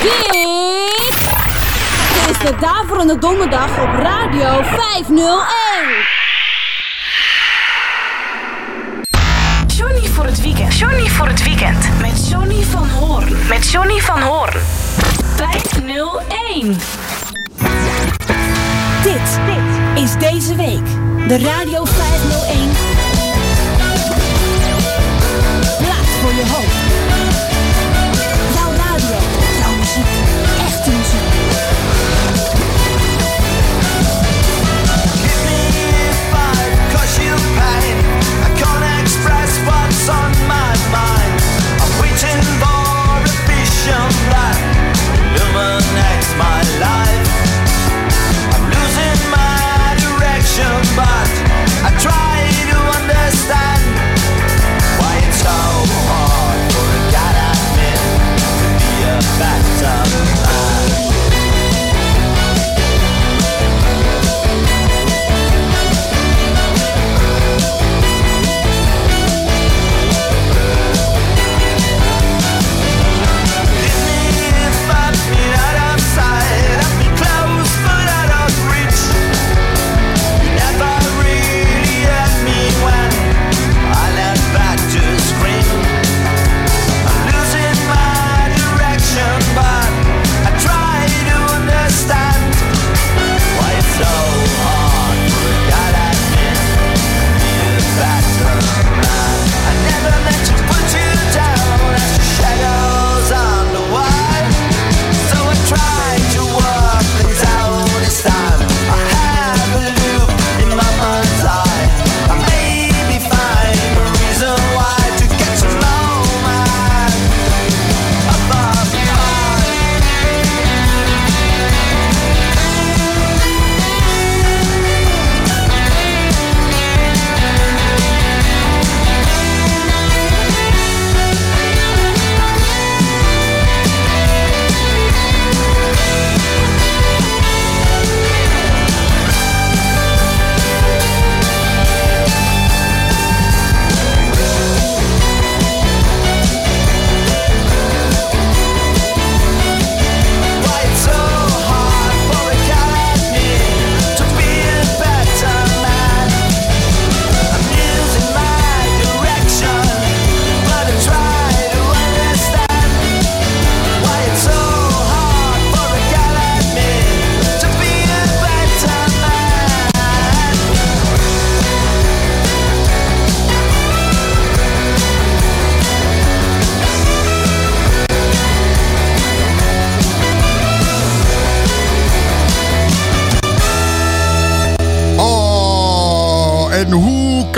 Dit is de Daverende Donderdag op Radio 501. Johnny voor het weekend. Johnny voor het weekend. Met Johnny van Hoorn. Met Johnny van Hoorn. 501. Dit, dit is deze week de Radio 501. Plaats voor je hoop.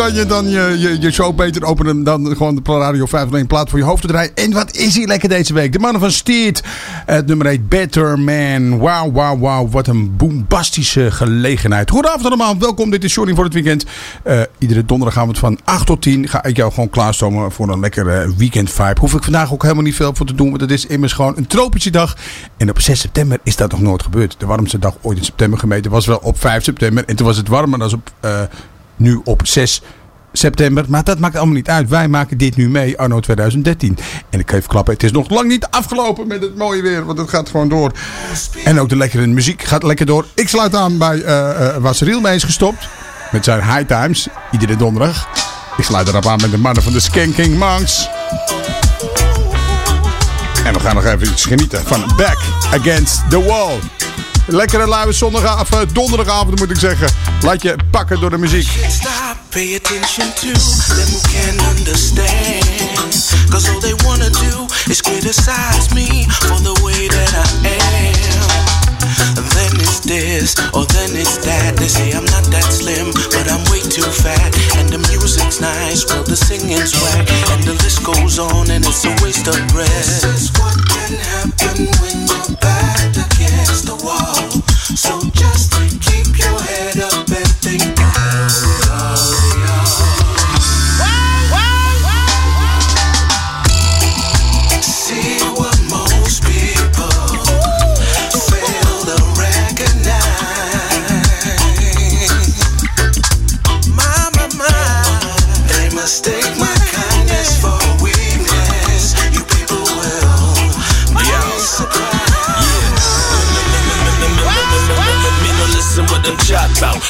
Kan je dan je, je, je show beter openen dan gewoon de Radio 501 plaat voor je hoofd te draaien? En wat is hier lekker deze week? De mannen van Steert. Het nummer heet Better Man. Wauw, wauw, wauw. Wat een bombastische gelegenheid. Goedenavond allemaal. Welkom. Dit is Johnny voor het weekend. Eh, iedere donderdagavond van 8 tot 10 ga ik jou gewoon klaarstomen voor een lekkere weekend vibe. Hoef ik vandaag ook helemaal niet veel voor te doen. Want het is immers gewoon een tropische dag. En op 6 september is dat nog nooit gebeurd. De warmste dag ooit in september gemeten was wel op 5 september. En toen was het warmer dan op, eh, nu op 6 september. Maar dat maakt allemaal niet uit. Wij maken dit nu mee, anno 2013. En ik geef klappen, het is nog lang niet afgelopen met het mooie weer. Want het gaat gewoon door. En ook de lekkere muziek gaat lekker door. Ik sluit aan bij eh eh waar Cyril mee is gestopt. Met zijn High Times. Iedere donderdag. Ik sluit erop aan met de mannen van de Skanking Monks. En we gaan nog even iets genieten van Back Against the Wall. Lekkere luie zondagavond, eh, donderdagavond moet ik zeggen. Laat je pakken door de muziek. Stop, pay attention to them who can understand. Cause all they wanna do is criticize me for the way that I am. It's this, or then it's that. They say I'm not that slim, but I'm way too fat. And the music's nice, well, the singing's whack. And the list goes on, and it's a waste of breath. This is what can happen when you're back against the wall. So just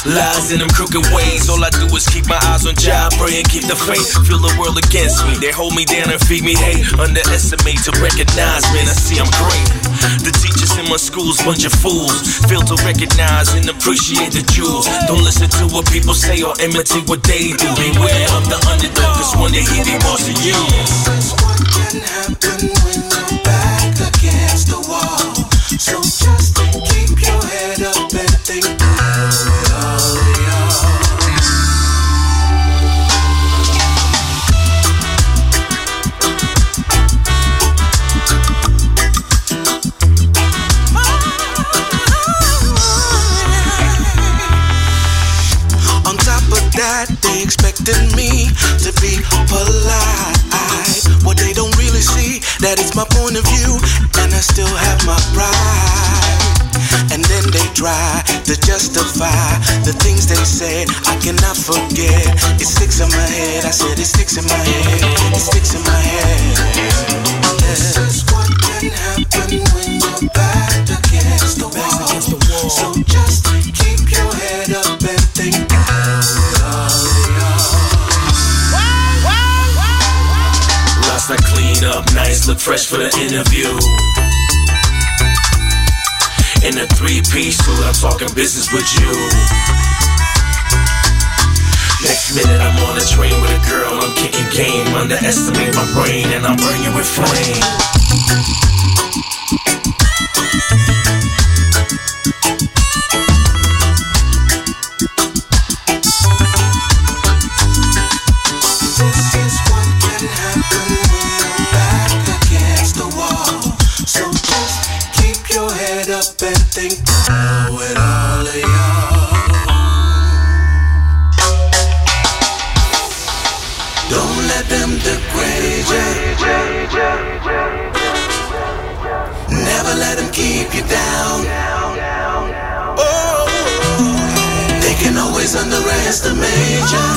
lies in them crooked ways. All I do is keep my eyes on job, pray and keep the faith. Feel the world against me. They hold me down and feed me hate. Underestimate to recognize, man, I see I'm great. The teachers in my school's bunch of fools. Fail to recognize and appreciate the jewels. Don't listen to what people say or imitate what they do. Beware of the underdog, cause one day he be of you. What can happen when you're back against the wall? So just that, they expected me to be polite. What they don't really see, that it's my point of view, and I still have my pride. And then they try to justify the things they said. I cannot forget. It sticks in my head. I said it sticks in my head. It sticks in my head. This is what can happen when you're back against the wall. So just up, look fresh for the interview. In a three-piece suit, I'm talking business with you. Next minute, I'm on a train with a girl, I'm kicking game. Underestimate my brain, and I'm burning with flame. Think through it all, y'all. Don't let them degrade you. Never let them keep you down. Oh, they can always underestimate you.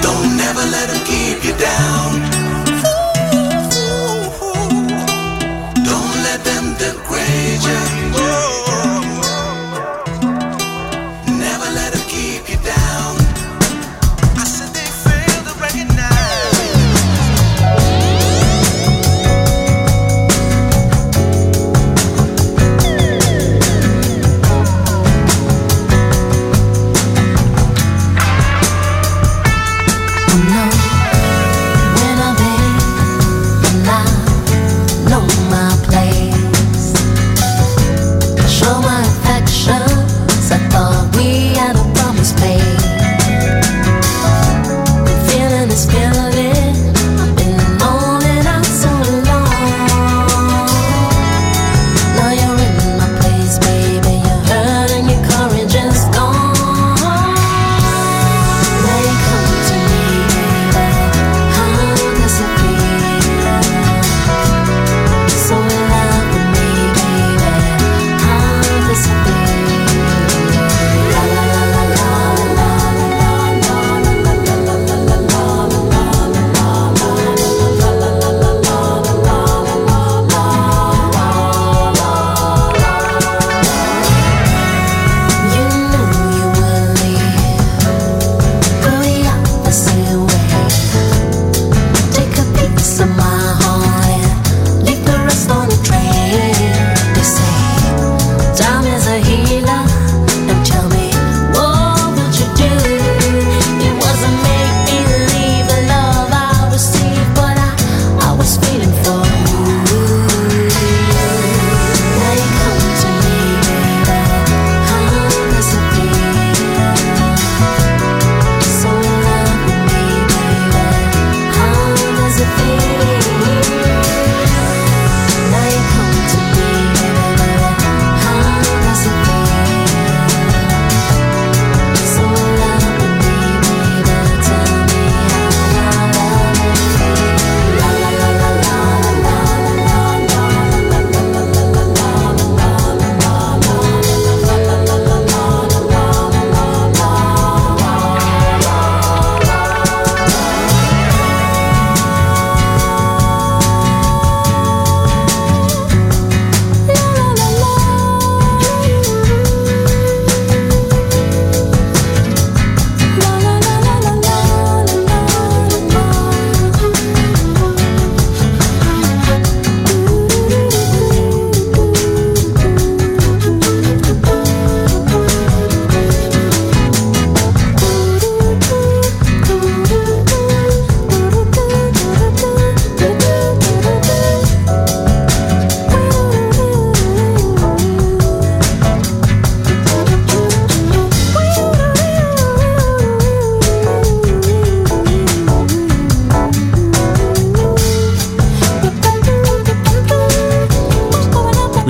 Don't never let them keep you down. Yeah.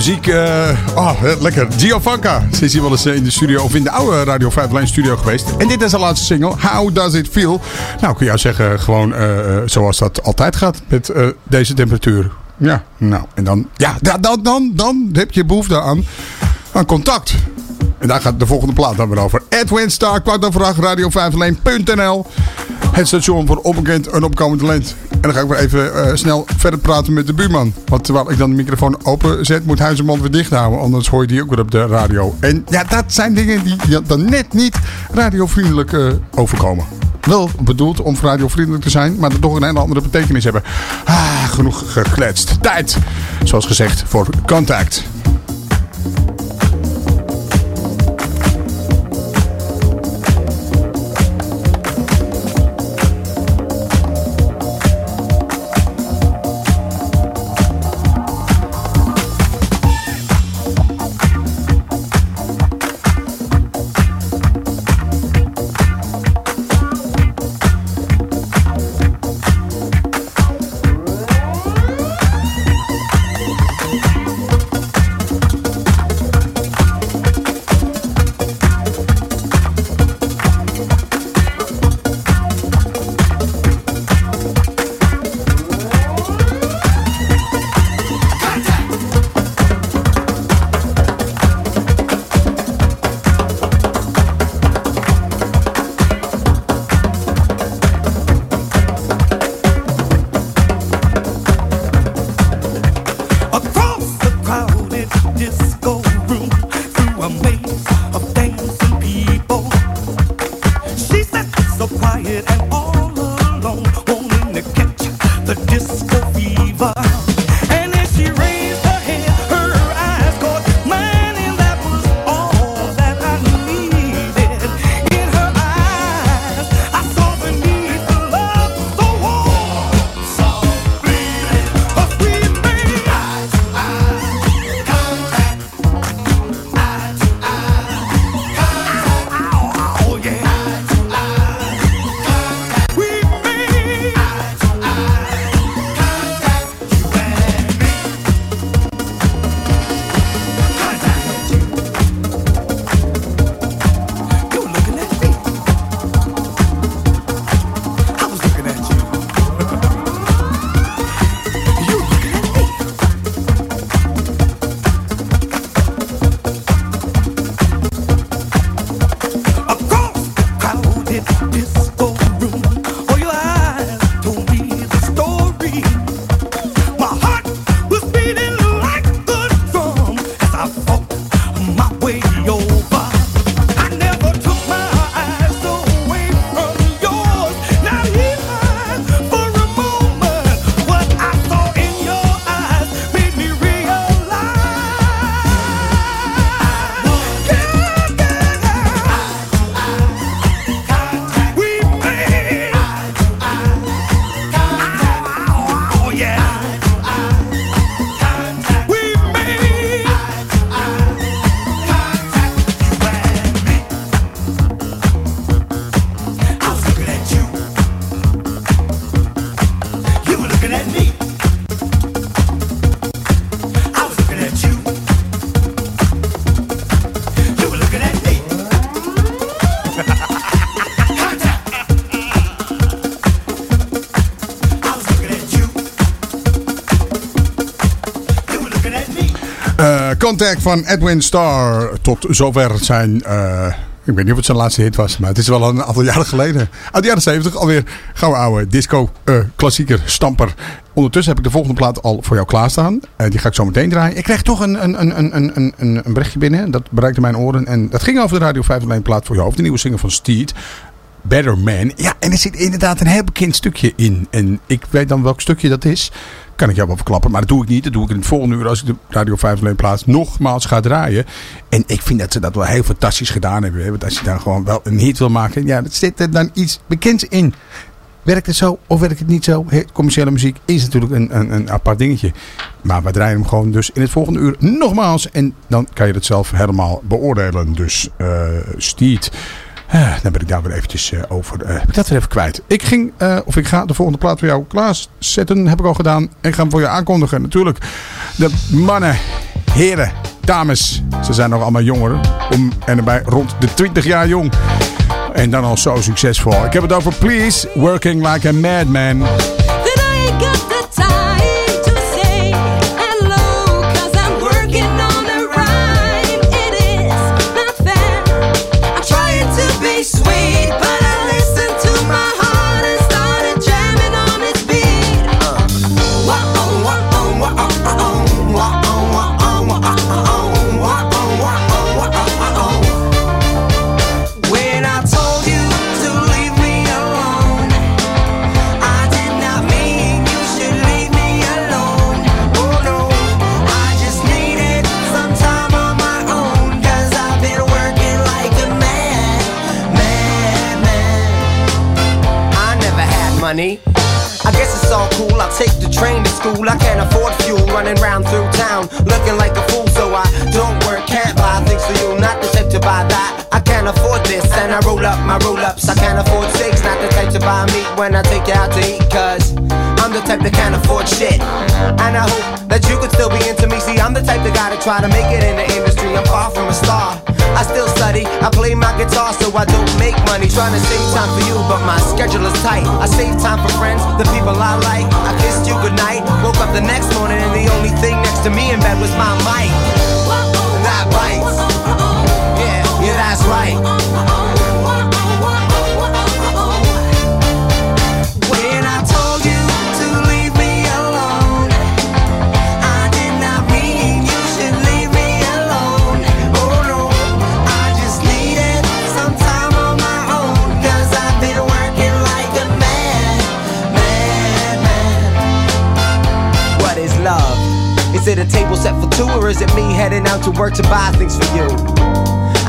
Muziek. oh, lekker. Giovanka. Ze is hier wel eens eh, in de studio of in de oude Radio 5 Lijn studio geweest. En dit is haar laatste single. How Does It Feel? Nou, kun jou zeggen, gewoon eh, zoals dat altijd gaat met deze temperatuur. Ja, nou, en dan, ja, da- dan, dan, dan heb je behoefte aan, aan contact. En daar gaat de volgende plaat dan weer over. Edwin Star, kwart over acht, radio501.nl. Het station voor onbekend en opkomend talent. En dan ga ik weer even eh, snel verder praten met de buurman. Want terwijl ik dan de microfoon open zet, moet hij zijn mond weer dicht houden. Anders hoor je die ook weer op de radio. En ja, dat zijn dingen die dan net niet radiovriendelijk eh, overkomen. Wel bedoeld om radiovriendelijk te zijn, maar dat toch een hele andere betekenis hebben. Ah, genoeg gekletst. Tijd, zoals gezegd, voor contact. Contact van Edwin Starr. Tot zover zijn. eh, ik weet niet of het zijn laatste hit was, maar het is wel een aantal jaren geleden. Uit de jaren 70 alweer. Gouden oude disco eh, klassieker stamper. Ondertussen heb ik de volgende plaat al voor jou klaarstaan. Eh, die ga ik zo meteen draaien. Ik kreeg toch een, een, een, een, een, een, een berichtje binnen. Dat bereikte mijn oren. En dat ging over de Radio 501 plaat voor je hoofd. De nieuwe single van Steed. Better Man. Ja, en er zit inderdaad een heel bekend stukje in. En ik weet dan welk stukje dat is. Kan ik jou wel verklappen, maar dat doe ik niet. Dat doe ik in het volgende uur als ik de Radio 5 alleen plaats nogmaals ga draaien. En ik vind dat ze dat wel heel fantastisch gedaan hebben. hè. Want als je dan gewoon wel een hit wil maken, ja, dat zit er dan iets bekends in. Werkt het zo of werkt het niet zo? He, commerciële muziek is natuurlijk een, een, een apart dingetje. Maar we draaien hem gewoon dus in het volgende uur nogmaals. En dan kan je het zelf helemaal beoordelen. Dus eh Steed. Eh, dan ben ik daar weer eventjes eh, over. eh, heb ik dat weer even kwijt. Ik ging, eh, of ik ga de volgende plaat voor jou klaarzetten. Heb ik al gedaan. En ga hem voor je aankondigen. Natuurlijk. De mannen heren, dames, ze zijn nog allemaal jonger. Om en erbij rond de 20 jaar jong. En dan al zo succesvol. Ik heb het over Please, Working Like a Madman. Money. I guess it's all cool. I take the train to school. I can't afford fuel running round through town looking like a fool. So I don't work, can't buy things for you. Not the type to buy that. I can't afford this. And I roll up my roll ups. I can't afford six. Not the type to buy meat when I take you out to eat. Cause I'm the type that can't afford shit. And I hope that you could still be into me. See, I'm the type that gotta try to make it in the industry. I'm far from a star. I still study, I play my guitar so I don't make money. Trying to save time for you, but my schedule is tight. I save time for friends, the people I like. I kissed you goodnight, woke up the next morning, and the only thing next to me in bed was my mic. That. It a table set for two, or is it me heading out to work to buy things for you?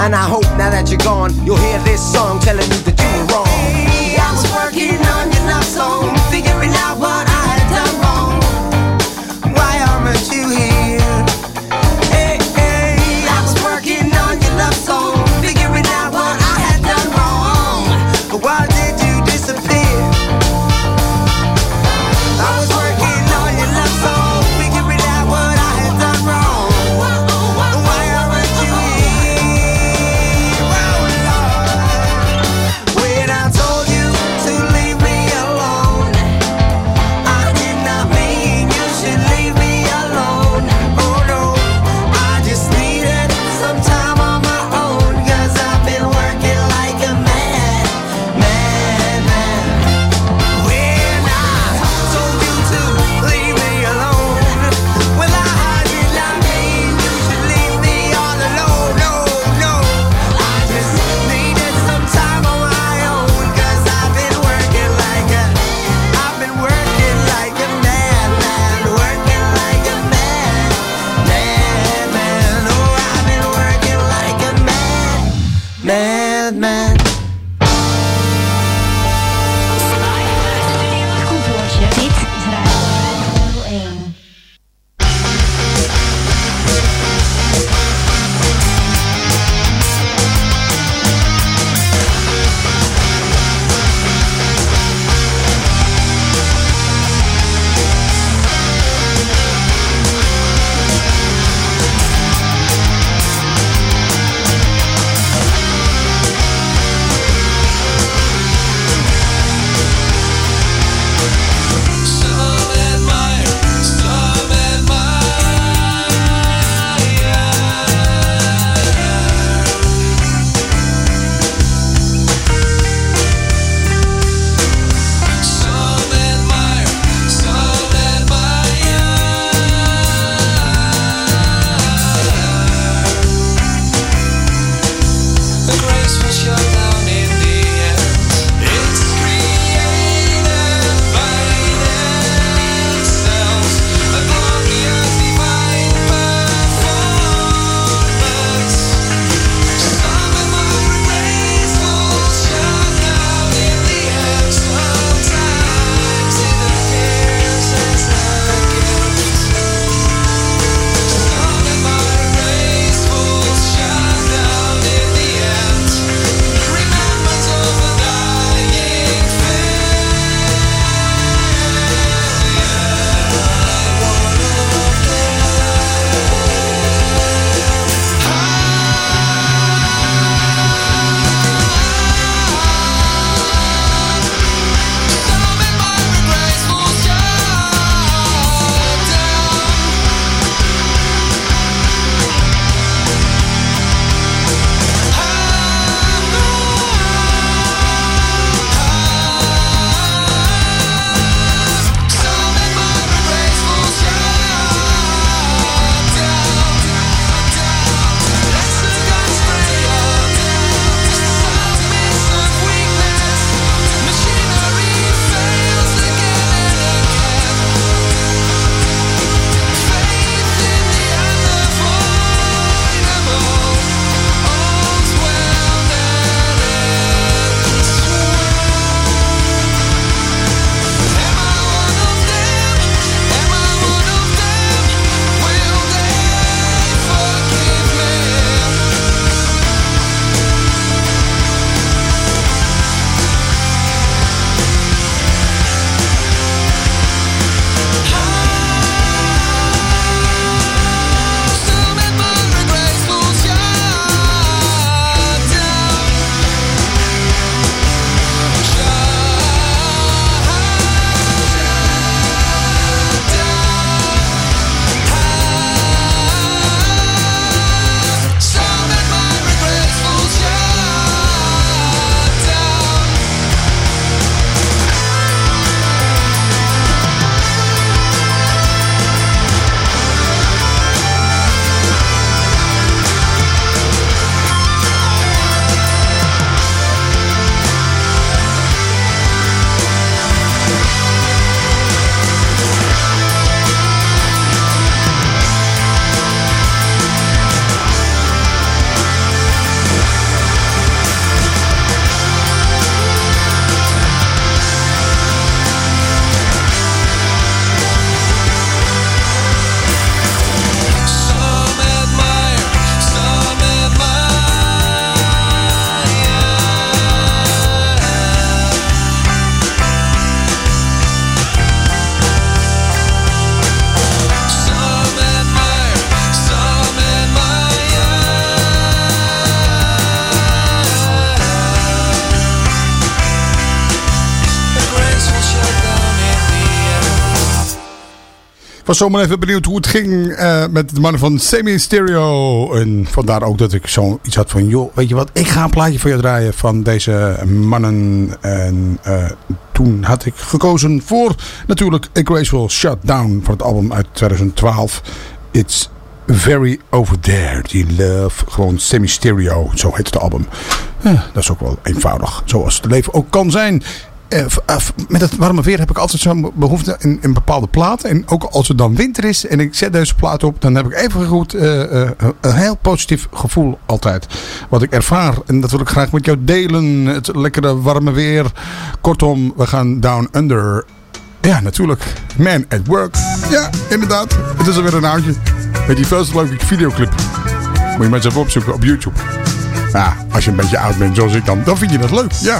And I hope now that you're gone, you'll hear this song telling you that you were wrong. I was working on your love song, was zomaar even benieuwd hoe het ging eh, met de mannen van Semi Stereo. En vandaar ook dat ik zoiets had van... joh, weet je wat, ik ga een plaatje voor je draaien van deze mannen. En eh, toen had ik gekozen voor natuurlijk A Graceful Shutdown... van het album uit 2012. It's Very Over There. Die Love, gewoon Semi Stereo, zo heet het album. Eh, dat is ook wel eenvoudig, zoals het leven ook kan zijn. Eh, eh, met het warme weer heb ik altijd zo'n behoefte in, in bepaalde platen. En ook als het dan winter is en ik zet deze plaat op, dan heb ik even goed eh, een heel positief gevoel altijd. Wat ik ervaar. En dat wil ik graag met jou delen. Het lekkere warme weer. Kortom, we gaan down under. Ja, natuurlijk. Man at Work. Ja, inderdaad. Het is alweer een oudje. Met die veel leuke videoclip. Moet je maar eens even opzoeken op YouTube. Ja, als je een beetje oud bent zoals ik dan, dan vind je dat leuk. Ja.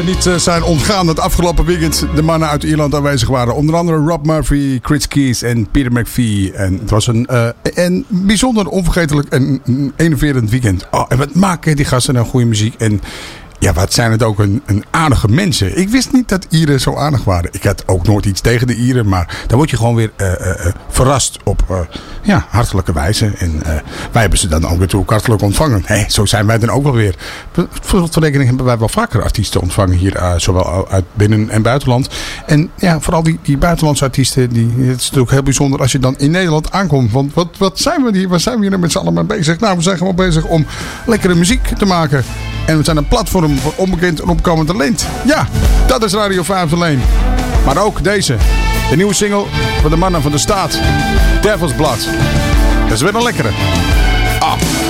niet eh, zijn ontgaan dat afgelopen weekend de mannen uit Ierland aanwezig waren. Onder andere Rob Murphy, Chris Keys en Peter McPhee. En het was een, eh, een bijzonder onvergetelijk en mm, enerverend weekend. Oh, en wat maken die gasten nou goede muziek. En ja, wat zijn het ook een, een aardige mensen. Ik wist niet dat Ieren zo aardig waren. Ik had ook nooit iets tegen de Ieren. Maar dan word je gewoon weer eh, eh, eh, verrast op ja, hartelijke wijze. En wij hebben ze dan ook natuurlijk hartelijk ontvangen. Hé, zo zijn wij dan ook wel weer. Voor verrekening hebben wij wel vaker artiesten ontvangen hier. zowel uit binnen- en buitenland. En ja, vooral die, die buitenlandse artiesten. Die, het is natuurlijk heel bijzonder als je dan in Nederland aankomt. Want wat, wat zijn we hier? Waar zijn we hier met z'n allen mee bezig? Nou, we zijn gewoon bezig om lekkere muziek te maken. En we zijn een platform voor onbekend en opkomend talent. Ja, dat is Radio 5 alleen. Maar ook deze. De nieuwe single van de mannen van de staat. Devil's Blood. Dat is weer een lekkere. Ah.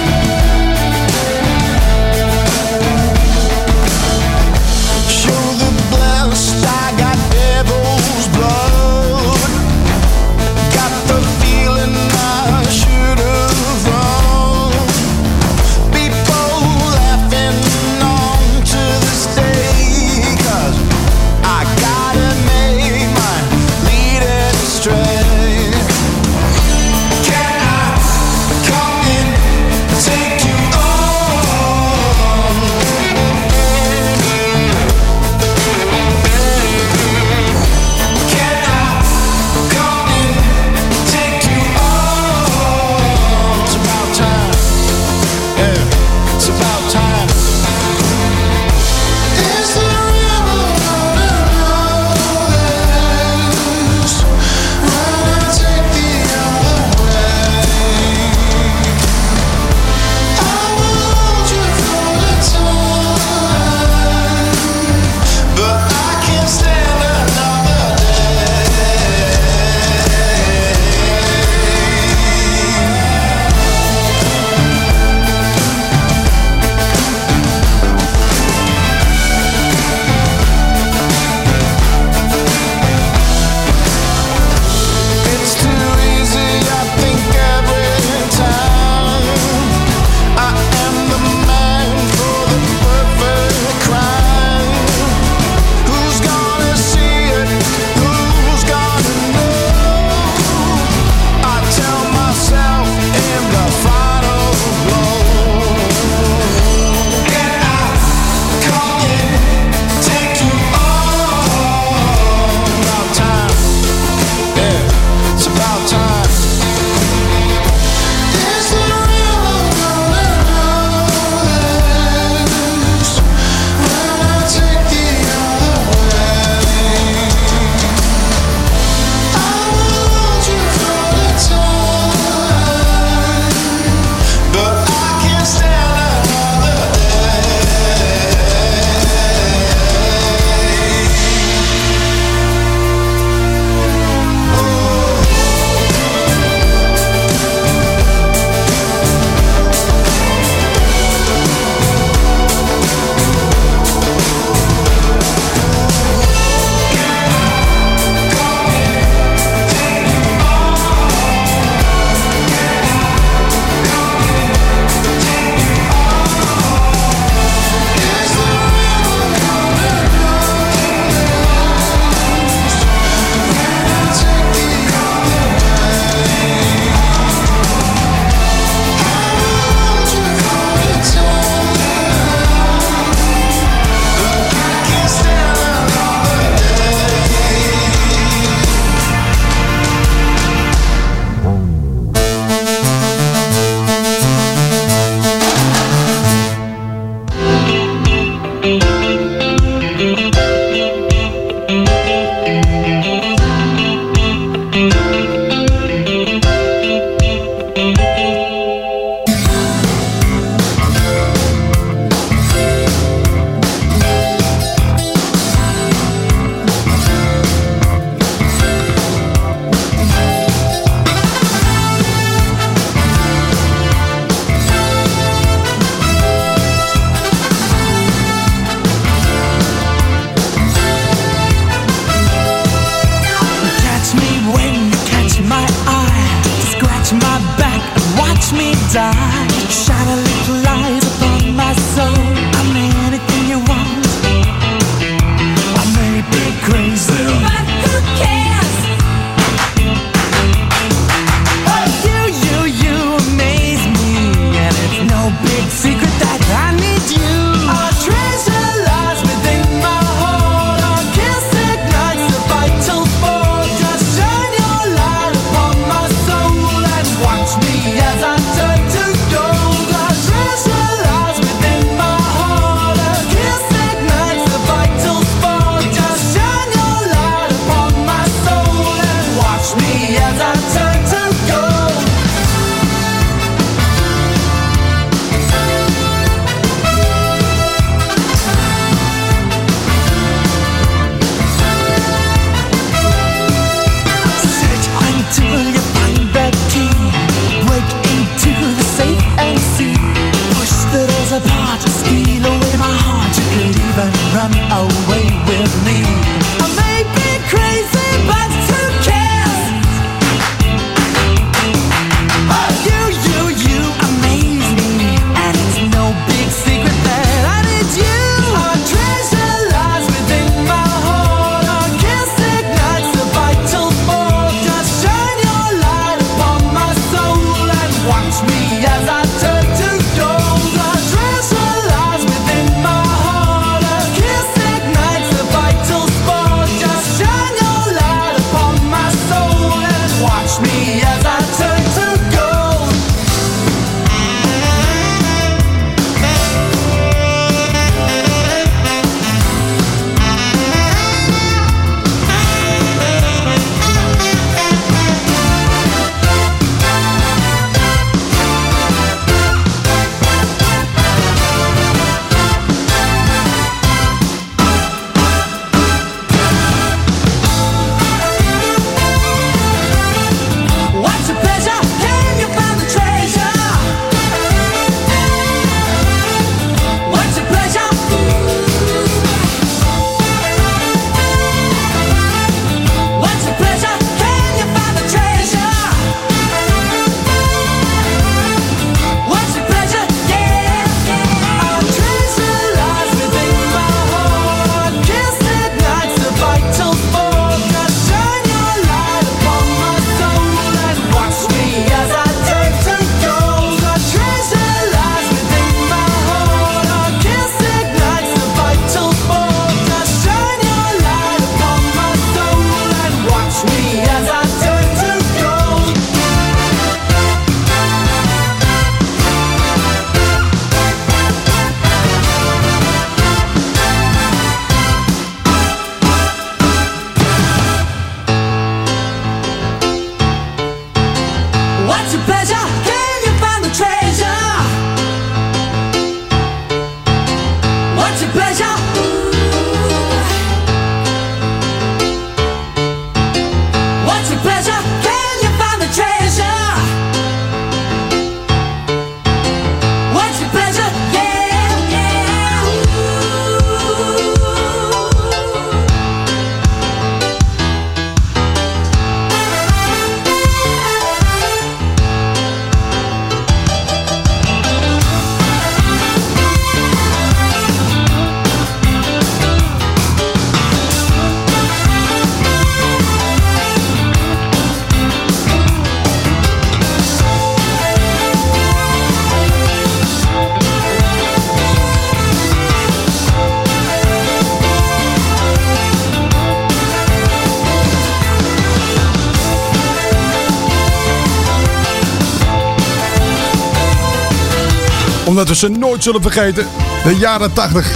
ze nooit zullen vergeten. De jaren 80.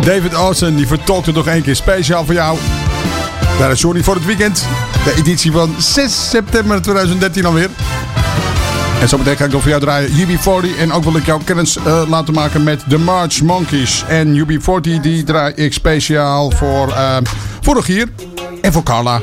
David Austin die vertolkte nog één keer speciaal voor jou. Daar is Johnny voor het weekend. De editie van 6 september 2013 alweer. En zometeen ga ik nog voor jou draaien UB40. En ook wil ik jou kennis eh, laten maken met The March Monkeys. En UB40 die draai ik speciaal voor, uh, voor Rogier en voor Carla.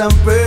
San Pedro.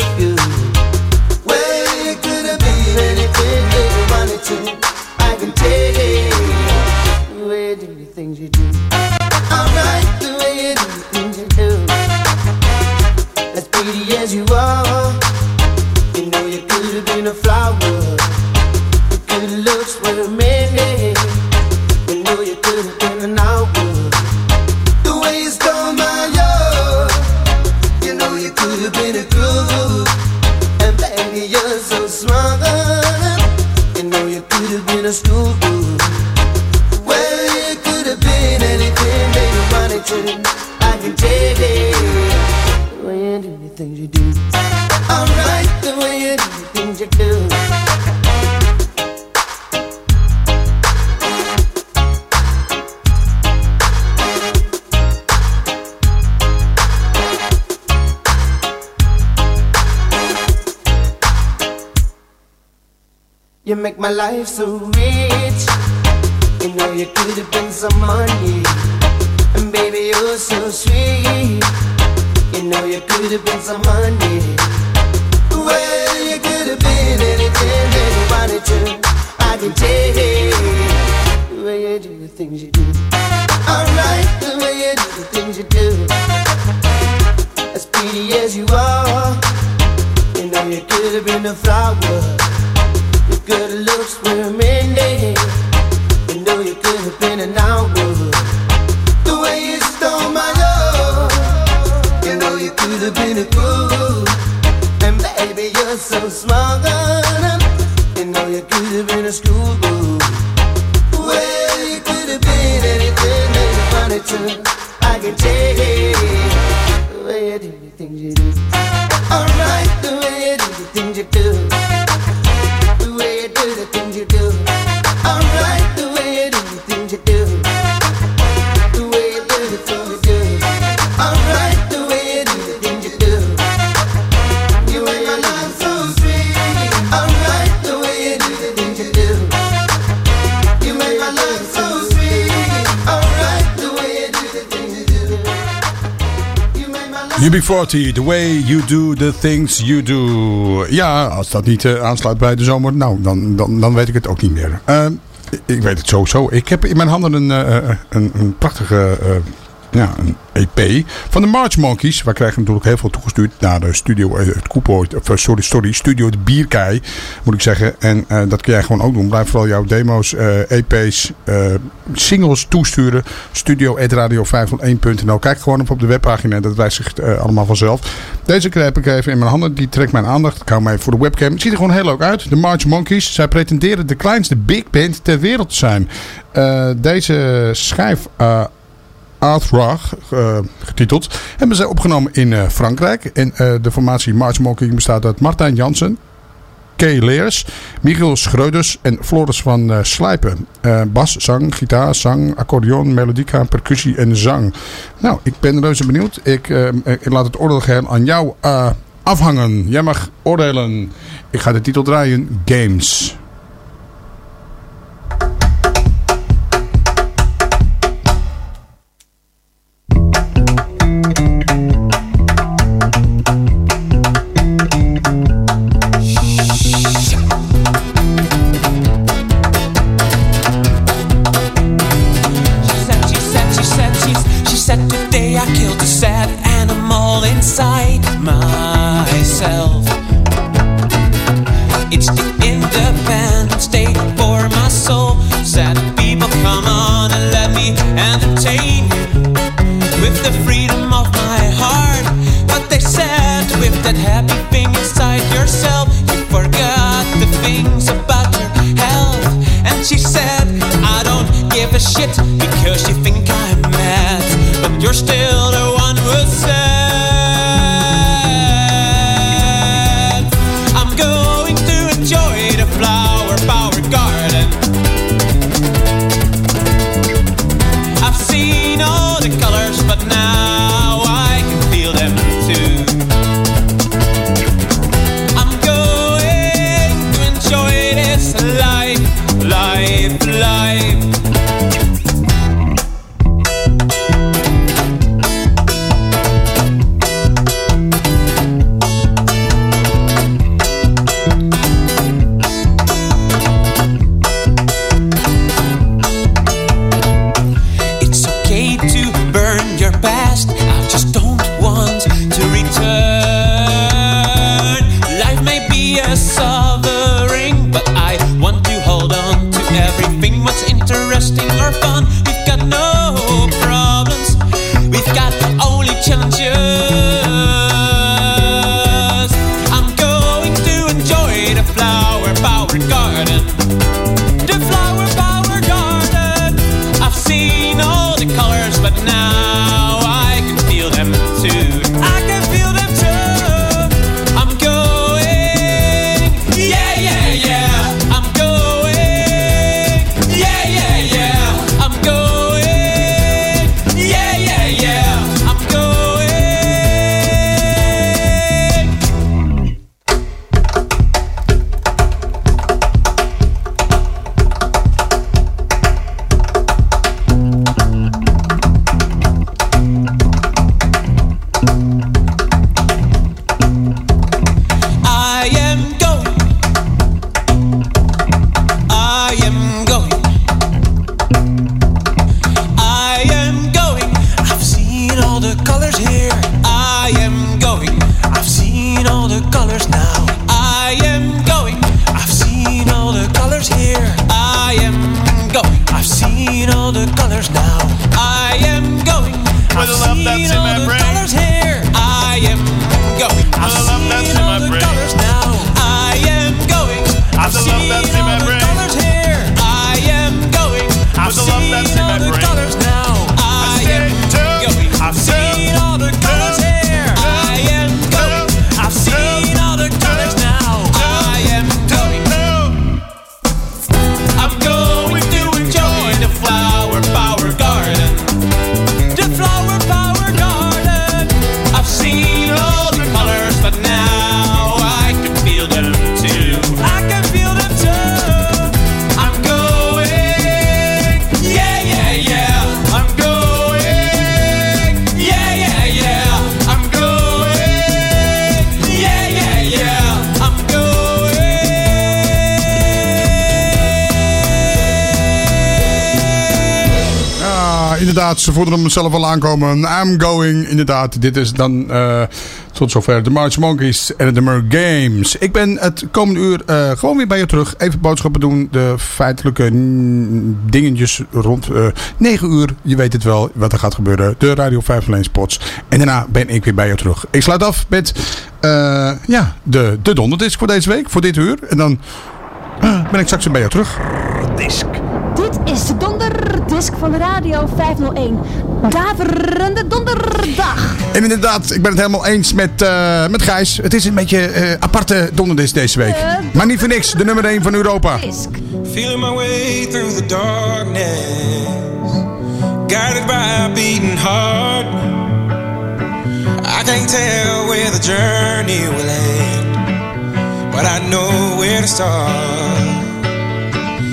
life so The Way You Do The Things You Do. Ja, als dat niet eh, aansluit bij de zomer, nou, dan, dan, dan weet ik het ook niet meer. Ehm, ik weet het sowieso. Ik heb in mijn handen een, eh, eh, een, een, prachtige ja, een EP van de March Monkeys. Wij krijgen natuurlijk heel veel toegestuurd naar de studio eh, het Koepoort, of, eh, sorry, sorry, studio de Bierkei, moet ik zeggen. En eh, dat kun jij gewoon ook doen. Blijf vooral jouw demo's, EP's, singles toesturen. Studio radio 501.nl. Kijk gewoon op, op de webpagina, dat wijst zich allemaal vanzelf. Deze heb ik even in mijn handen, die trekt mijn aandacht. Ik hou mij voor de webcam. Het ziet er gewoon heel leuk uit. De March Monkeys, zij pretenderen de kleinste big band ter wereld te zijn. deze schijf Athra uh, eh, getiteld. Hebben ze opgenomen in eh, Frankrijk. En eh, de formatie Marchmoking bestaat uit Martijn Jansen, Kay Leers, Michiel Schreuders en Floris van Slijpen. bas, zang, gitaar, zang, accordeon, melodica, percussie en zang. Nou, ik ben reuze benieuwd. Ik, ik laat het oordeel aan jou afhangen. Jij mag oordelen. Ik ga de titel draaien. Games. Inderdaad, ze voelden hem zelf al aankomen. I'm going, inderdaad. Dit is dan eh, tot zover de March Monkeys en de Mer Games. Ik ben het komende uur eh, gewoon weer bij je terug. Even boodschappen doen. De feitelijke dingetjes rond eh 9 uur. Je weet het wel wat er gaat gebeuren. De Radio 501 spots. En daarna ben ik weer bij je terug. Ik sluit af met eh, ja, de, de donderdisc voor deze week. Voor dit uur. En dan eh, ben ik straks weer bij je terug. Disc. Dit is de donderdisc van Radio 501. Daverende donderdag. En inderdaad, ik ben het helemaal eens met, eh, met Gijs. Het is een beetje eh, aparte donderdisc deze week. Eh, maar niet voor niks, de nummer 1 van Europa. Disc. Feeling my way through the darkness, guided by a beating heart. I can't tell where the journey will end, but I know where to start.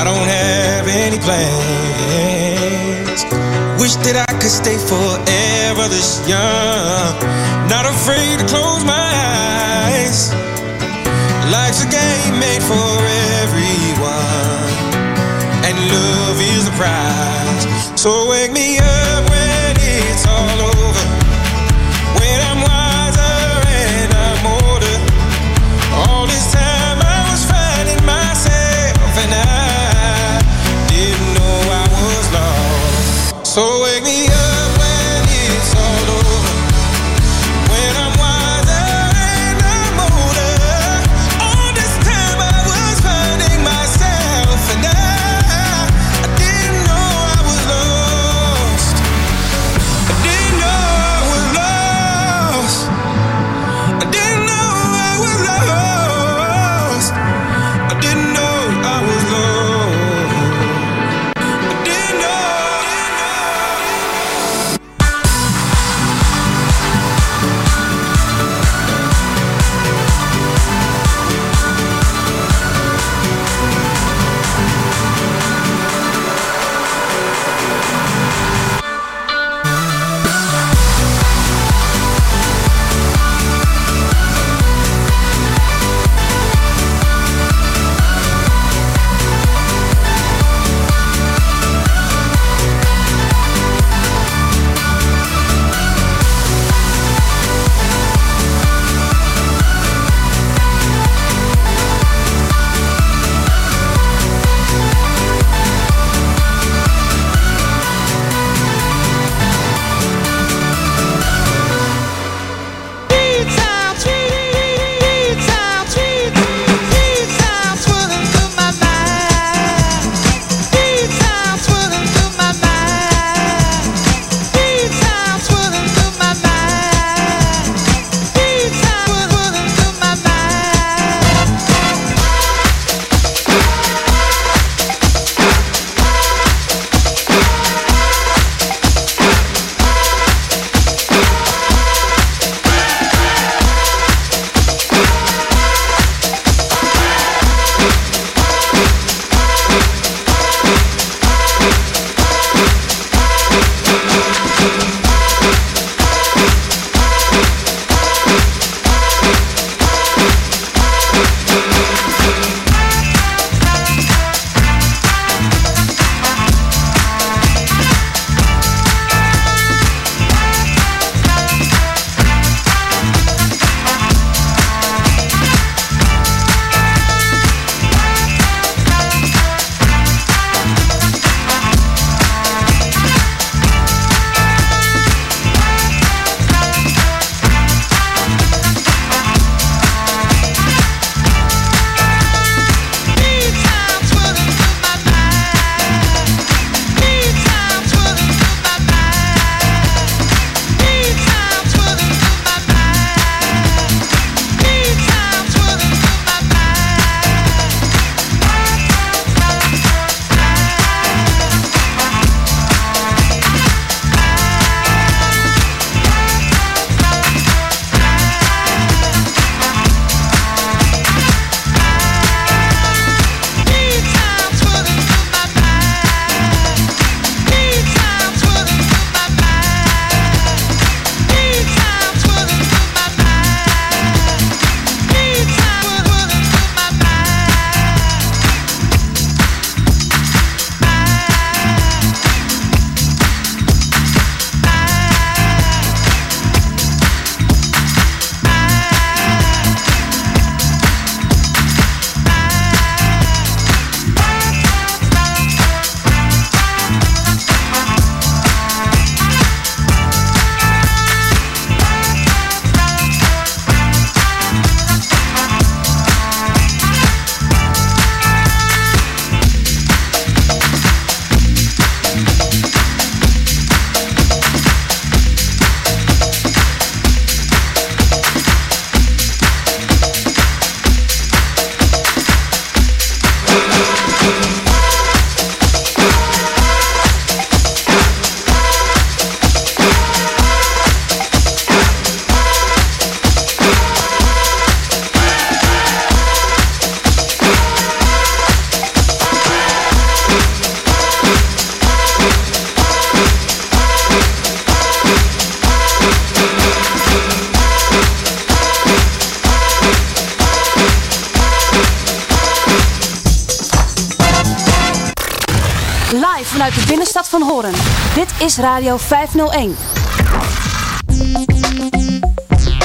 I don't have any plans. Wish that I could stay forever this young. Not afraid to close my Radio 501.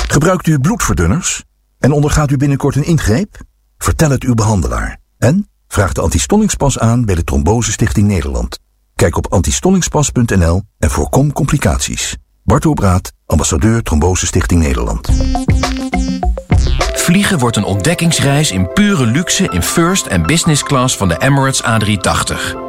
Gebruikt u bloedverdunners? En ondergaat u binnenkort een ingreep? Vertel het uw behandelaar. En vraag de antistollingspas aan bij de Trombose Stichting Nederland. Kijk op antistollingspas.nl en voorkom complicaties. Bart Obraat, ambassadeur Trombose Stichting Nederland. Vliegen wordt een ontdekkingsreis in pure luxe in first en business class van de Emirates A380.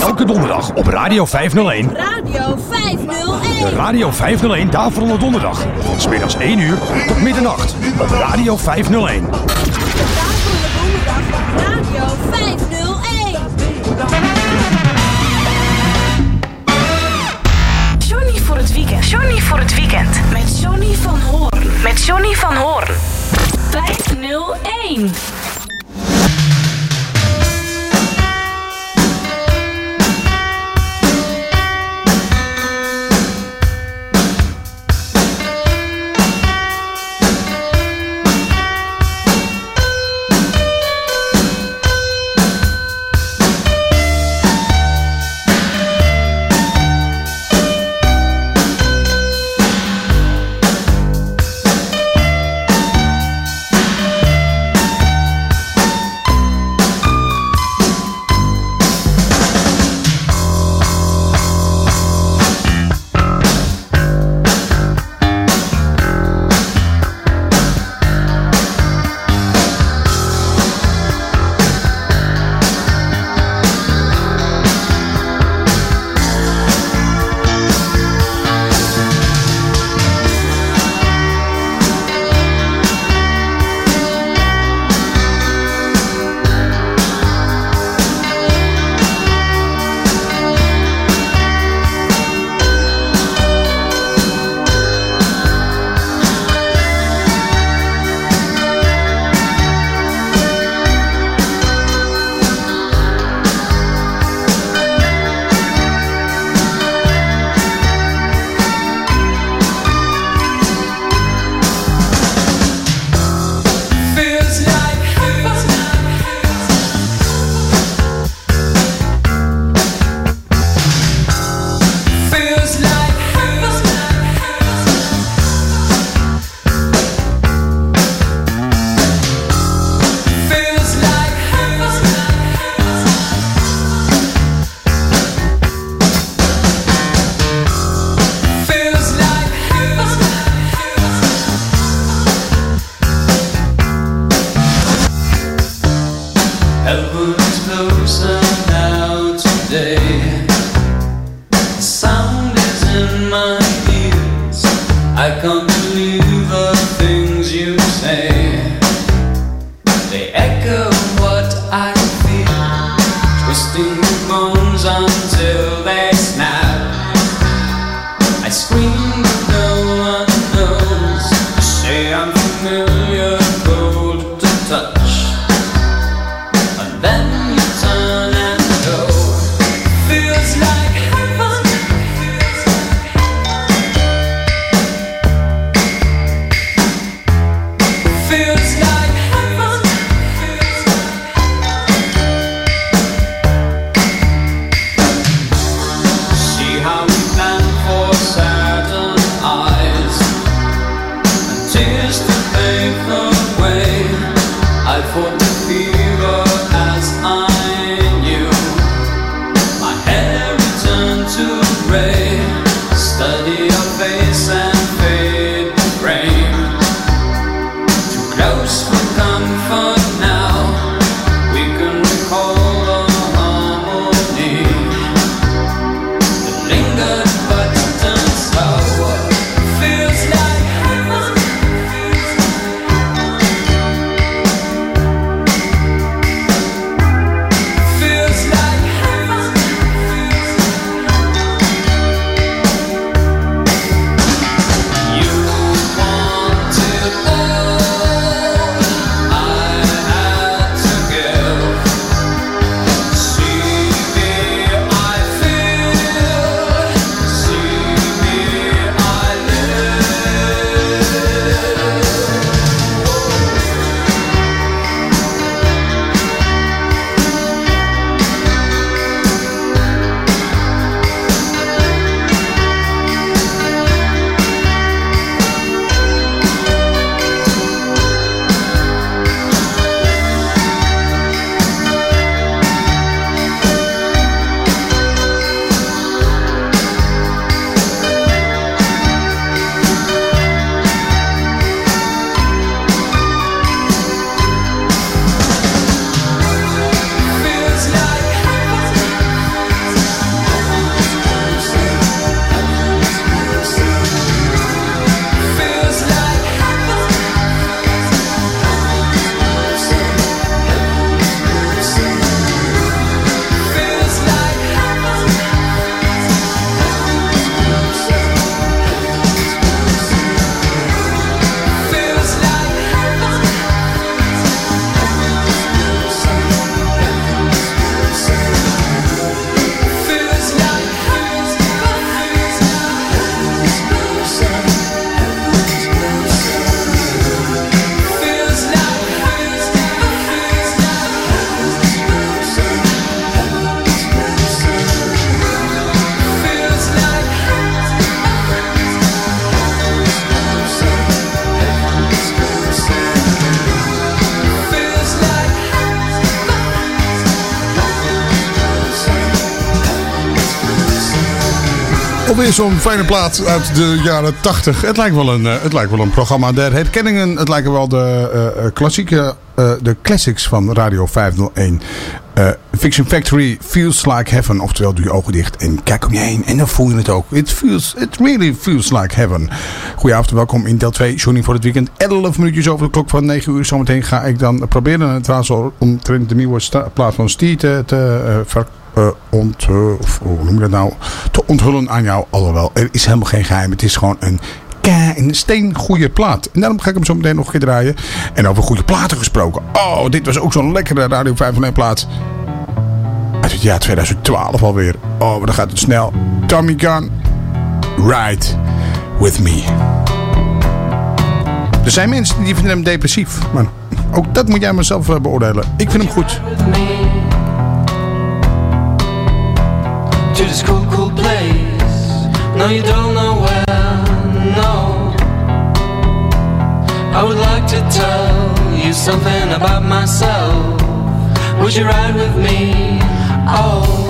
Elke donderdag op Radio 501. Radio 501. De Radio 501 Daverende Donderdag. Van smiddags 1 uur tot middernacht. Op Radio 501. Radio 501. Johnny voor het weekend. Johnny voor het weekend. Met Johnny van Hoorn. Met Johnny van Hoorn. 501. Zo'n fijne plaat uit de jaren 80. Het lijkt wel een, eh, het lijkt wel een programma der herkenningen. Het lijken wel de eh, eh, klassieke, de classics van Radio 501. Eh, Fiction Factory feels like heaven. Oftewel, doe je ogen dicht en kijk om je heen. En dan voel je het ook. It, feels, it really feels like heaven. Goedenavond, welkom in deel 2. Johnny voor het weekend. 11 minuutjes over de klok van 9 uur. Zometeen ga ik dan proberen het al omtrent de nieuwe sta- plaat van Steve te, te ont, of hoe noem je dat nou? Onthullen aan jou. Alhoewel, er is helemaal geen geheim. Het is gewoon een een steen goede plaat. En daarom ga ik hem zo meteen nog een keer draaien. En over goede platen gesproken. Oh, dit was ook zo'n lekkere Radio 501 plaat. Uit het jaar 2012 alweer. Oh, maar dan gaat het snel. Tommy Gun. Ride with me. Er zijn mensen die vinden hem depressief. Maar ook dat moet jij maar zelf eh, beoordelen. Ik vind hem goed. to No, you don't know where, no. I would like to tell you something about myself. Would you ride with me? Oh.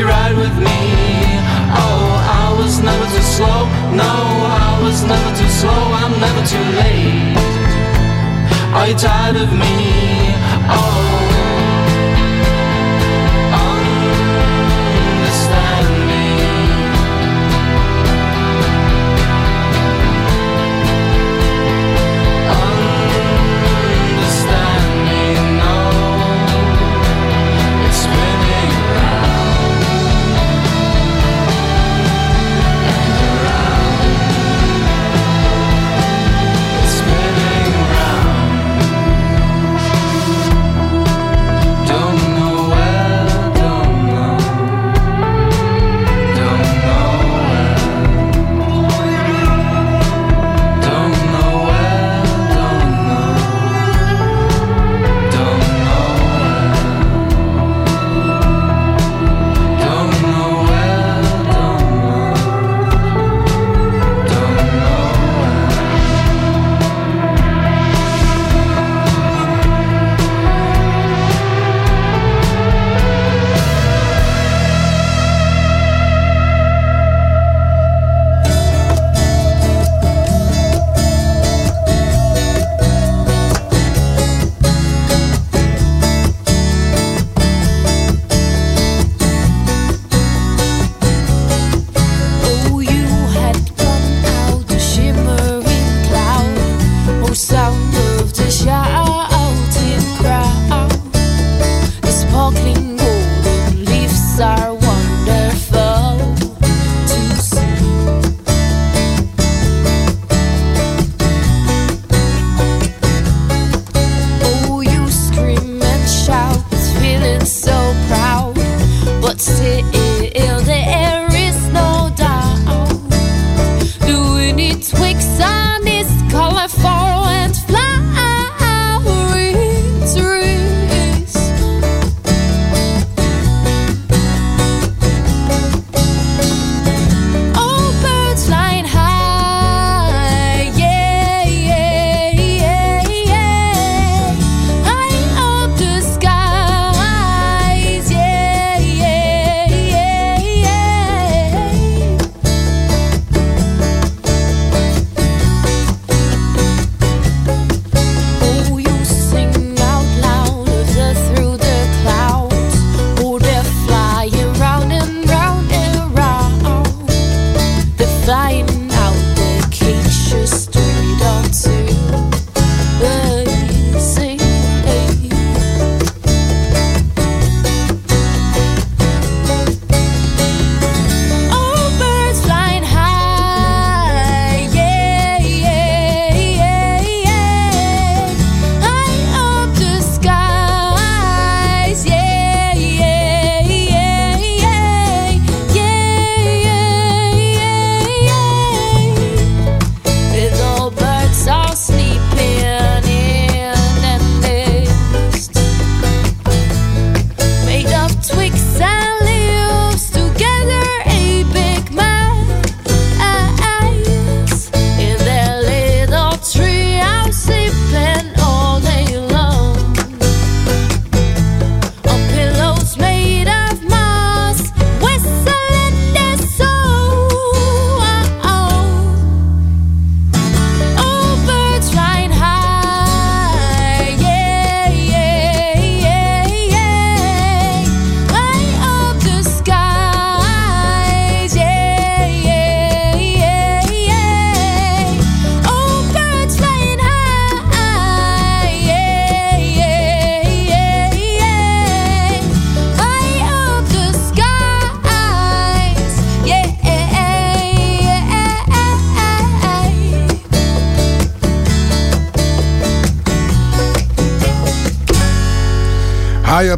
You ride with me? Oh, I was never too slow. No, I was never too slow. I'm never too late. Are you tired of me? Oh,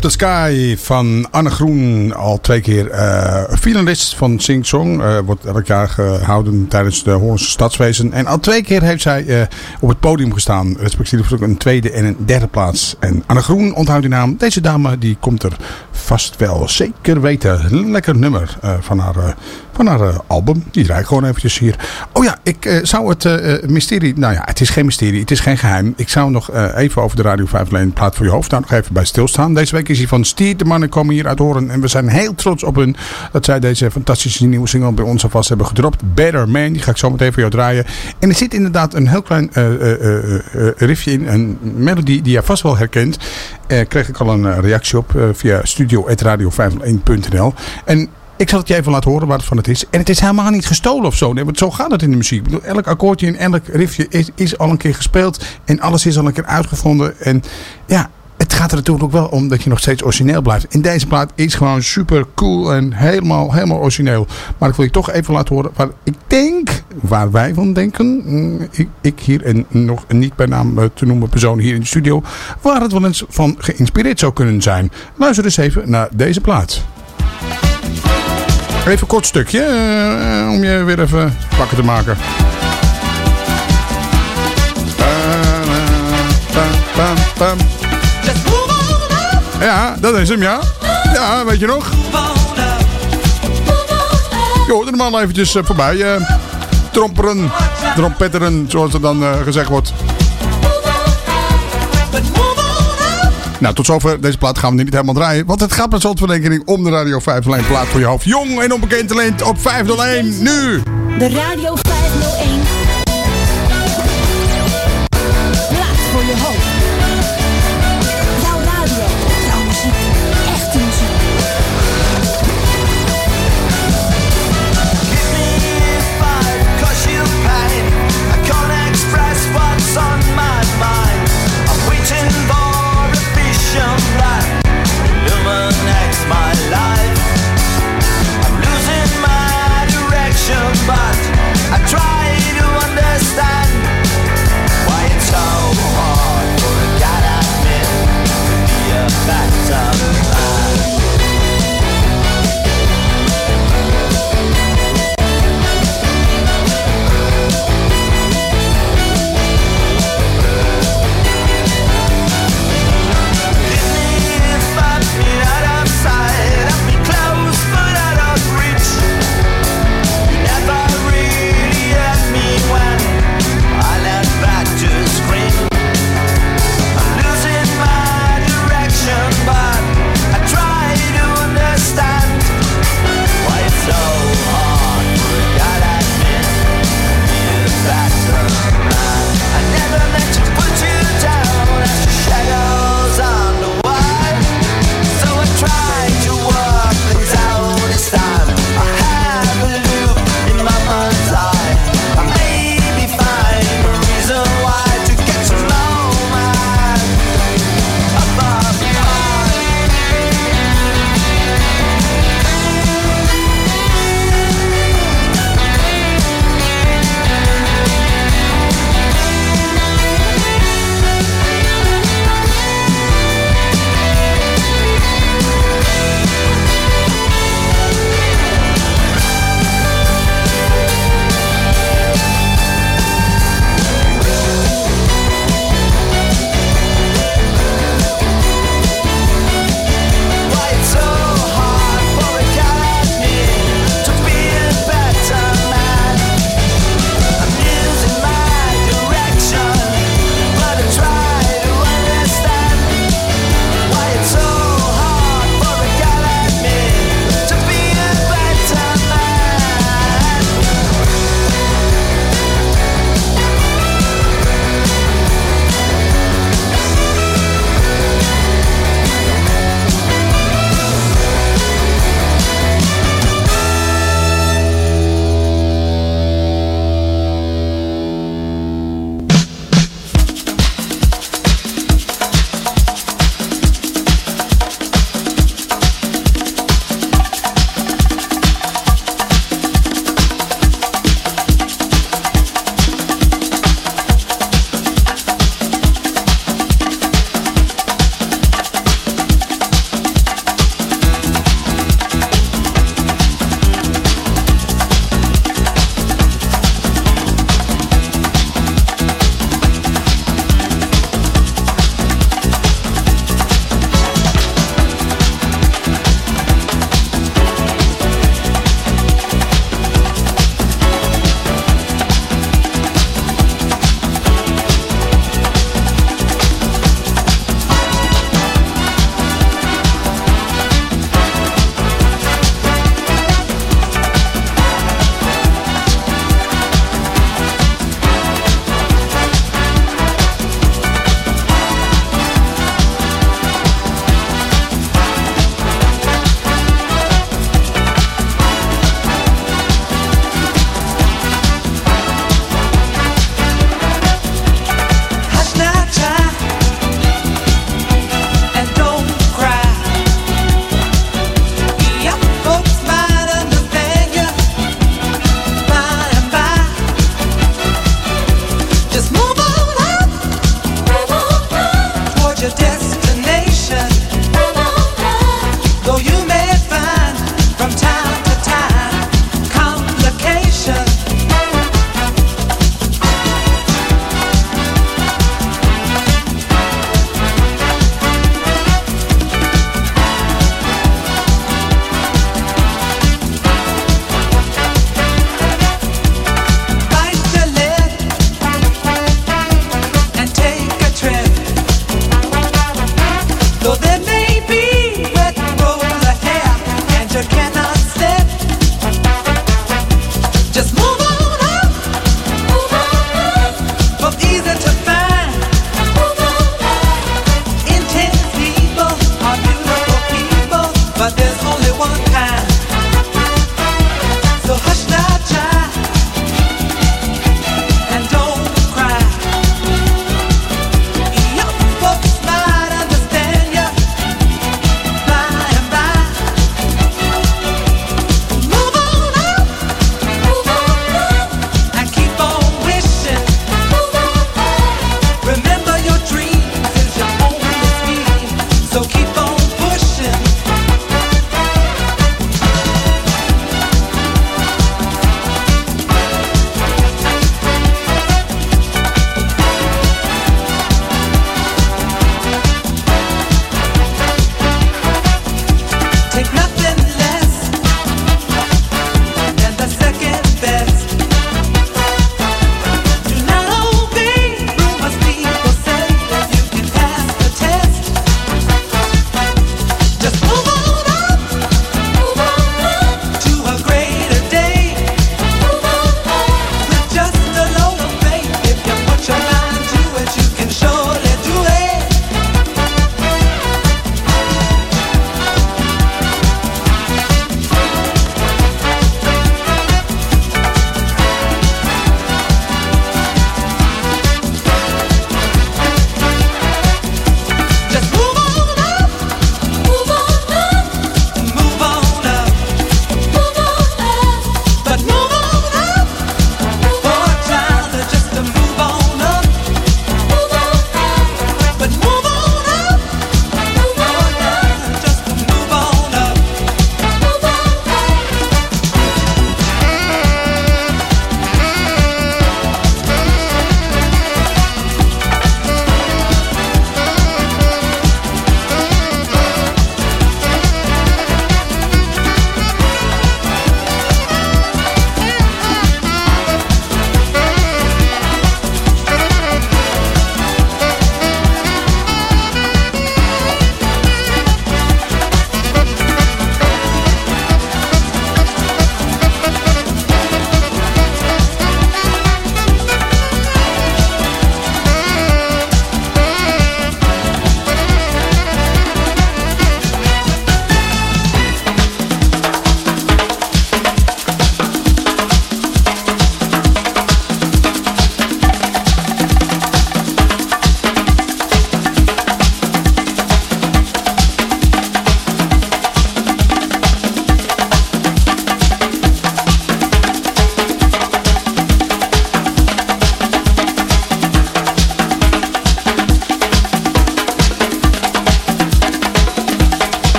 Up The Sky van Anne Groen. Al twee keer eh finalist van Sing Song. Eh, wordt elk jaar gehouden tijdens de Hoornse Stadswezen. En al twee keer heeft zij eh, op het podium gestaan. Respectievelijk een tweede en een derde plaats. En Anne Groen, onthoud die naam. Deze dame die komt er vast wel zeker weten. Lekker nummer eh, van haar, eh, van haar eh, album. Die draai ik gewoon eventjes hier. Oh ja, ik zou het mysterie... Nou ja, het is geen mysterie. Het is geen geheim. Ik zou nog even over de Radio 5 Leen Plaat voor je hoofd daar nog even bij stilstaan. Deze week is hij van Stier. De mannen komen hier uit Horen. En we zijn heel trots op hun dat zij deze fantastische nieuwe single bij ons alvast hebben gedropt. Better Man. Die ga ik zo meteen voor jou draaien. En er zit inderdaad een heel klein riffje in. Een melodie die je vast wel herkent. Eh, kreeg ik al een eh, reactie op eh, via studio.radio501.nl. En ik zal het je even laten horen waar het van het is. En het is helemaal niet gestolen of zo. Nee, want zo gaat het in de muziek. Ik bedoel, elk akkoordje en elk riffje is, is al een keer gespeeld. En alles is al een keer uitgevonden. En ja, gaat er natuurlijk ook wel om dat je nog steeds origineel blijft. En deze plaat is gewoon super cool en helemaal, helemaal origineel. Maar ik wil je toch even laten horen waar ik denk, waar wij van denken. mm, Ik, ik hier en nog niet bij naam eh, te noemen persoon hier in de studio. Waar het wel eens van geïnspireerd zou kunnen zijn. Luister eens even naar deze plaat. Even een kort stukje eh, om je weer even wakker te maken. Ja, dat is hem, ja. Ja, weet je nog? Je hoort hem al eventjes eh, voorbij. eh, tromperen, trompetteren, zoals er dan eh, gezegd wordt. Nou, tot zover deze plaat gaan we niet helemaal draaien. Want het gaat met zandverrekening om de Radio 5 alleen plaat voor je hoofd. Jong en onbekend talent op 501 nu. De Radio 501.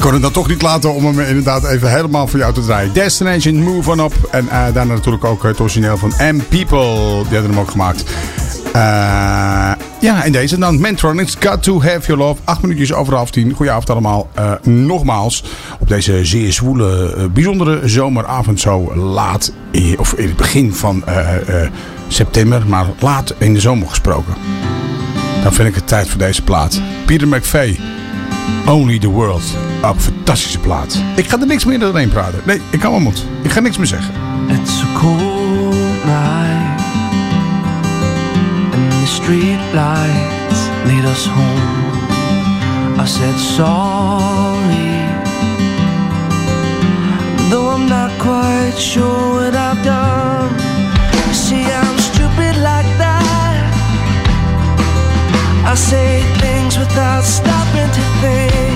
Kon het dan toch niet laten om hem inderdaad even helemaal voor jou te draaien. Destination, Move On Up. En eh, daarna natuurlijk ook het origineel van M People. Die hebben hem ook gemaakt. Eh, ja, en deze dan. Mentronics, Got To Have Your Love. Acht minuutjes over half tien. Goedenavond allemaal. Eh, nogmaals, op deze zeer zwoele, bijzondere zomeravond. Zo laat, of in het begin van september. Maar laat in de zomer gesproken. Dan vind ik het tijd voor deze plaat. Peter McVeigh. Only the World. Ook fantastische plaat. Ik ga er niks meer doorheen praten. Nee, ik kan mijn mond. Ik ga niks meer zeggen. It's a cold night, and the street lights lead us home. I said sorry, though I'm not quite sure what I've done. See, I'm stupid like that. I say things without stopping to think.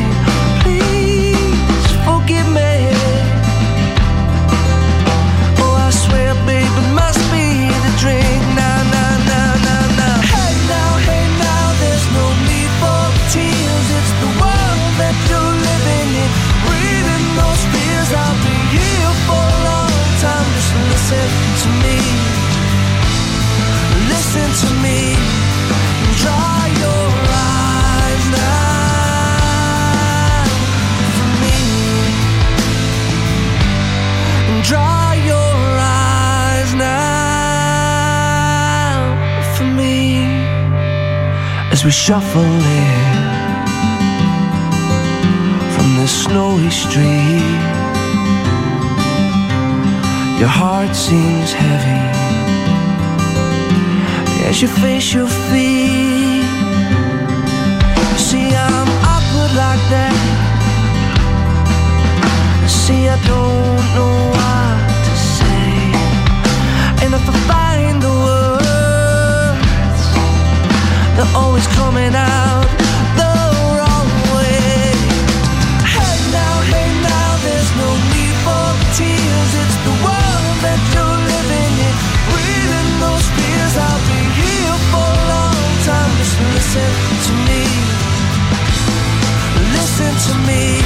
We shuffle in from the snowy street. Your heart seems heavy as you face your feet. See, I'm awkward like that. See, I don't know always coming out the wrong way. Hey now, hey now, there's no need for tears. It's the world that you're living in. Those fears, I'll be here for a long time. Just listen to me. Listen to me.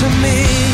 to me.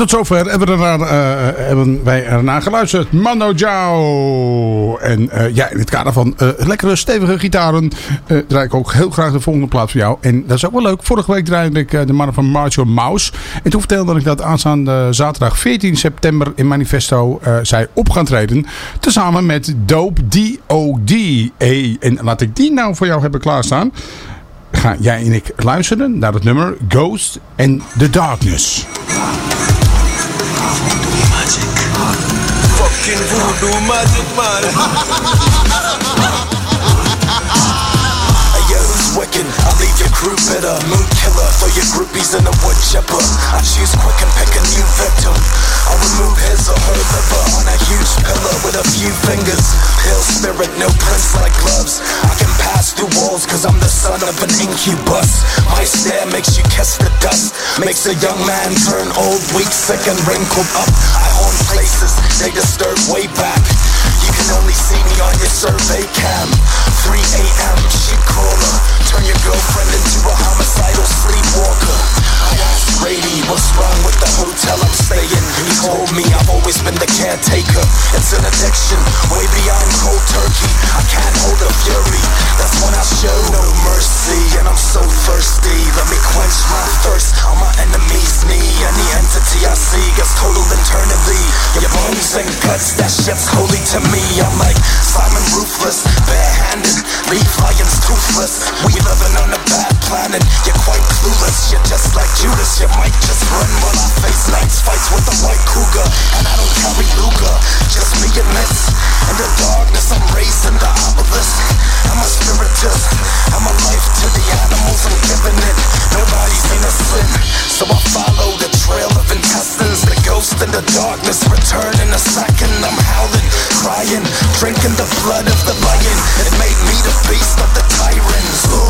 Tot zover hebben, we ernaar, eh, hebben wij ernaar geluisterd. Mano Jao. En eh, ja, in het kader van eh, lekkere stevige gitaren draai ik ook heel graag de volgende plaat voor jou. En dat is ook wel leuk. Vorige week draaide ik de mannen van Marshall Mouse. En toen vertelde ik dat aanstaande zaterdag 14 september in Manifesto zij op gaan treden. Tezamen met Dope D.O.D. En laat ik die nou voor jou hebben klaarstaan. Gaan jij en ik luisteren naar het nummer Ghost and the Darkness. Fucking voodoo magic man. Yo, who's wicked? I leave your crew bitter. Moon killer, throw your groupies in a wood chipper. I choose quick and pick a new victim. I'll remove his or her liver on a huge pillar with a few fingers. Hill spirit, no prints like gloves. I can pass through walls cause I'm the son of an incubus. My stare makes you kiss the dust. Makes a young man turn old, weak, sick and wrinkled up. I haunt places they disturb way back. You can only see me on your survey cam. 3 a.m. shit caller. Turn your girlfriend into a homicidal sleepwalker. I asked Brady what's wrong with the hotel I'm staying. He told me I've always been the caretaker. It's an addiction, way beyond cold turkey. I can't hold a fury. That's when I show no mercy, and I'm so thirsty. Let me quench my thirst on my enemy's knee. Any entity I see gets totaled internally. Your bones and guts, that shit's holy to me. I'm like Simon Ruthless, barehanded, leave lions toothless. We living on a bad planet, you're quite clueless. You're just like Judas, you might just run while I face nights fights with a white cougar. And I don't carry Luger, just me and this. In the darkness, I'm raising the obelisk. I'm a spiritist, I'm a life to the animals, I'm giving it. Nobody's innocent, so I follow the trail of intestines. The ghost in the darkness return in a second. I'm howling, crying, drinking the blood of the lion. It made me the beast of the tyrants.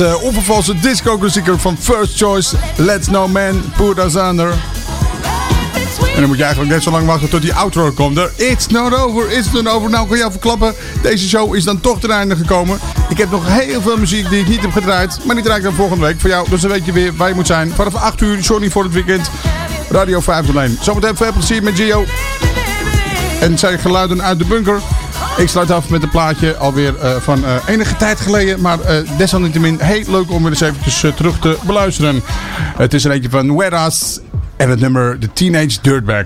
Eh, onvervalse discoklassieker disco klassieker van First Choice. Let's No Man, Put Us Under. En dan moet je eigenlijk net zo lang wachten tot die outro komt. Er, it's not over, it's not over. Nou, kan jou verklappen, deze show is dan toch ten einde gekomen. Ik heb nog heel veel muziek die ik niet heb gedraaid. Maar die draai ik dan volgende week voor jou. Dus dan weet je weer waar je moet zijn. Vanaf 8 uur, Johnny voor het weekend. Radio 501. Zometeen veel plezier met Gio. En zijn geluiden uit de bunker. Ik sluit af met een plaatje alweer eh, van eh, enige tijd geleden. Maar uh, desalniettemin heel leuk om weer eens eventjes terug te beluisteren. Het is een eentje van Weras en het nummer The Teenage Dirtbag.